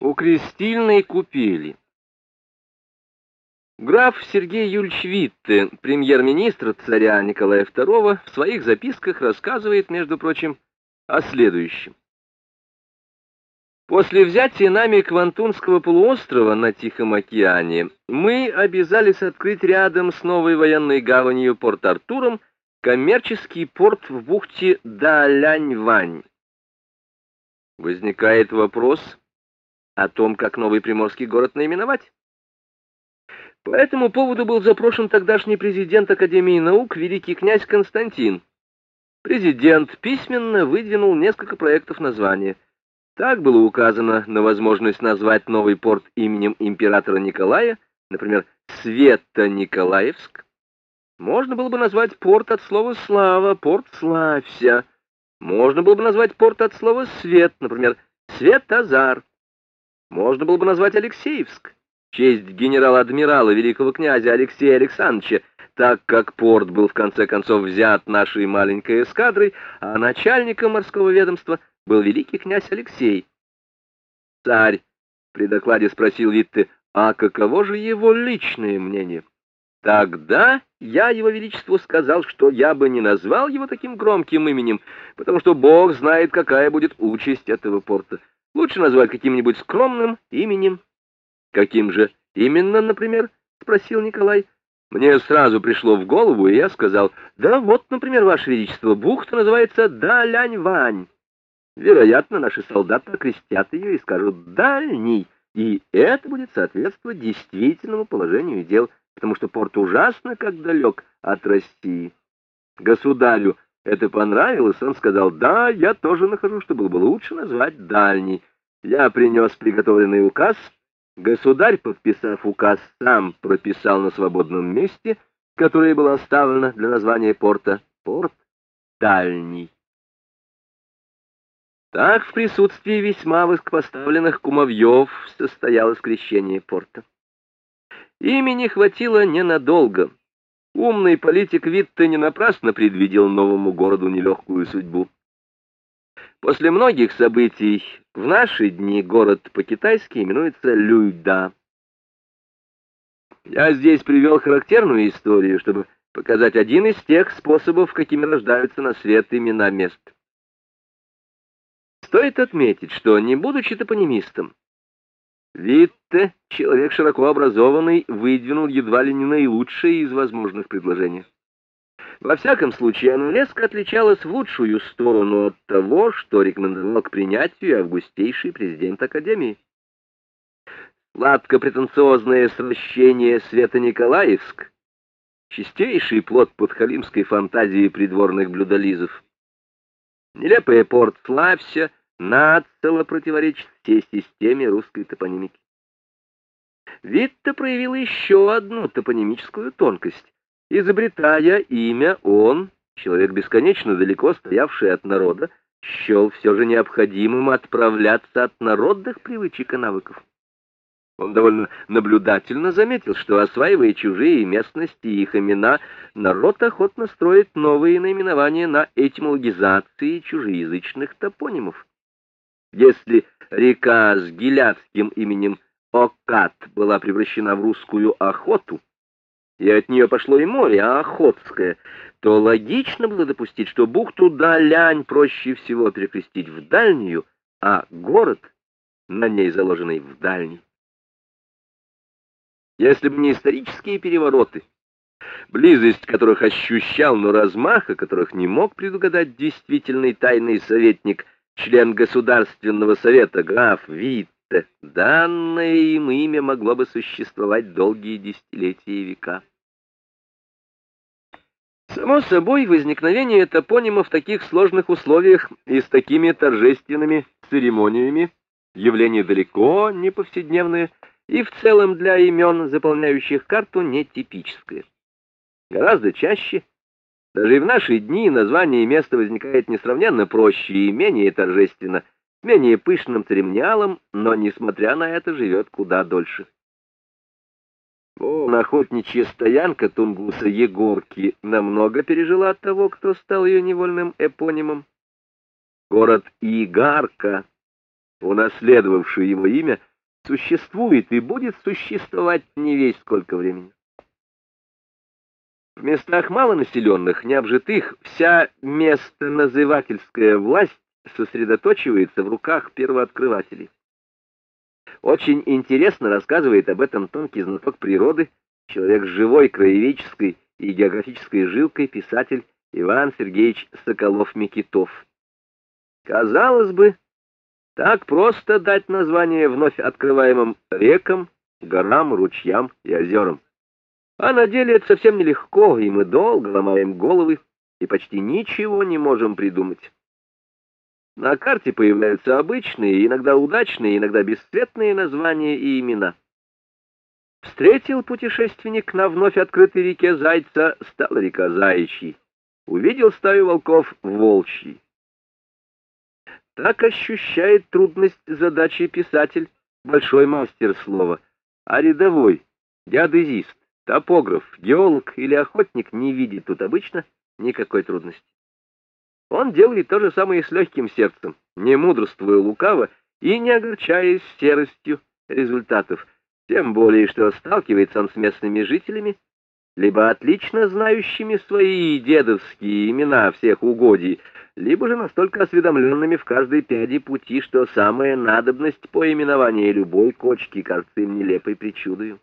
У крестильной купели. Граф Сергей Юльевич Витте, премьер-министр царя Николая II, в своих записках рассказывает, между прочим, о следующем. После взятия нами Квантунского полуострова на Тихом океане мы обязались открыть рядом с новой военной гаванью Порт-Артуром коммерческий порт в бухте Далянь-Вань. Возникает вопрос, о том, как новый приморский город наименовать. По этому поводу был запрошен тогдашний президент Академии наук, великий князь Константин. Президент письменно выдвинул несколько проектов названия. Так было указано на возможность назвать новый порт именем императора Николая, например, Свето-Николаевск. Можно было бы назвать порт от слова «слава», порт «славься». Можно было бы назвать порт от слова «свет», например, «Свет-Азар». Можно было бы назвать Алексеевск, честь генерала-адмирала великого князя Алексея Александровича, так как порт был в конце концов взят нашей маленькой эскадрой, а начальником морского ведомства был великий князь Алексей. Царь при докладе спросил Витте, а каково же его личное мнение? Тогда я его величеству сказал, что я бы не назвал его таким громким именем, потому что Бог знает, какая будет участь этого порта. Лучше назвать каким-нибудь скромным именем. Каким же именно, например? спросил Николай. Мне сразу пришло в голову, и я сказал: "Да вот, например, ваше величество, бухта называется Далянь-Вань. Вероятно, наши солдаты окрестят ее и скажут «дальний», и это будет соответствовать действительному положению дел, потому что порт ужасно как далек от России. Государю это понравилось, он сказал, да, я тоже нахожу, что было бы лучше назвать дальний. Я принес приготовленный указ. Государь, подписав указ, сам прописал на свободном месте, которое было оставлено для названия порта, порт дальний. Так в присутствии весьма высокопоставленных кумовьев состоялось крещение порта. Имени хватило ненадолго. Умный политик Витте не напрасно предвидел новому городу нелегкую судьбу. После многих событий в наши дни город по-китайски именуется Люйда. Я здесь привел характерную историю, чтобы показать один из тех способов, какими рождаются на свет имена мест. Стоит отметить, что, не будучи топонимистом, Витте, человек широко образованный, выдвинул едва ли не наилучшее из возможных предложений. Во всяком случае, оно резко отличалось в лучшую сторону от того, что рекомендовал к принятию августейший президент Академии. Сладко-претенциозное сращение Света-Николаевск, чистейший плод подхалимской фантазии придворных блюдолизов. Нелепый порт Славься нацело противоречит всей системе русской топонимики. Витте проявил еще одну топонимическую тонкость. Изобретая имя, он, человек бесконечно далеко стоявший от народа, счел все же необходимым отправляться от народных привычек и навыков. Он довольно наблюдательно заметил, что, осваивая чужие местности и их имена, народ охотно строит новые наименования на этимологизации чужеязычных топонимов. Если река с гиляцким именем Окат была превращена в русскую охоту, и от нее пошло и море, а Охотское, то логично было допустить, что бухту Далянь проще всего перекрестить в дальнюю, а город, на ней заложенный в дальний. Если бы не исторические перевороты, близость которых ощущал, но размаха которых не мог предугадать действительный тайный советник – член Государственного совета граф Витте, данное им имя могло бы существовать долгие десятилетия и века. Само собой, возникновение топонима в таких сложных условиях и с такими торжественными церемониями явление далеко не повседневное и в целом для имен, заполняющих карту, нетипическое. Гораздо чаще даже и в наши дни название места возникает несравненно проще и менее торжественно, менее пышным церемониалом, но, несмотря на это, живет куда дольше. Вон охотничья стоянка Тунгуса Егорки намного пережила от того, кто стал ее невольным эпонимом. Город Игарка, унаследовавший его имя, существует и будет существовать не весь сколько времени. В местах малонаселенных, необжитых, вся местоназывательская власть сосредоточивается в руках первооткрывателей. Очень интересно рассказывает об этом тонкий знаток природы, человек с живой краеведческой и географической жилкой, писатель Иван Сергеевич Соколов-Микитов. Казалось бы, так просто дать название вновь открываемым рекам, горам, ручьям и озерам. А на деле это совсем нелегко, и мы долго ломаем головы и почти ничего не можем придумать. На карте появляются обычные, иногда удачные, иногда бесцветные названия и имена. Встретил путешественник на вновь открытой реке Зайца, стала река Заячьей. Увидел стаю волков Волчьей. Так ощущает трудность задачи писатель, большой мастер слова, а рядовой, геодезист, топограф, геолог или охотник не видит тут обычно никакой трудности. Он делает то же самое с легким сердцем, не мудрствуя лукаво и не огорчаясь серостью результатов, тем более, что сталкивается он с местными жителями, либо отлично знающими свои дедовские имена всех угодий, либо же настолько осведомленными в каждой пяди пути, что самая надобность по именованию любой кочки кажется им нелепой причудою.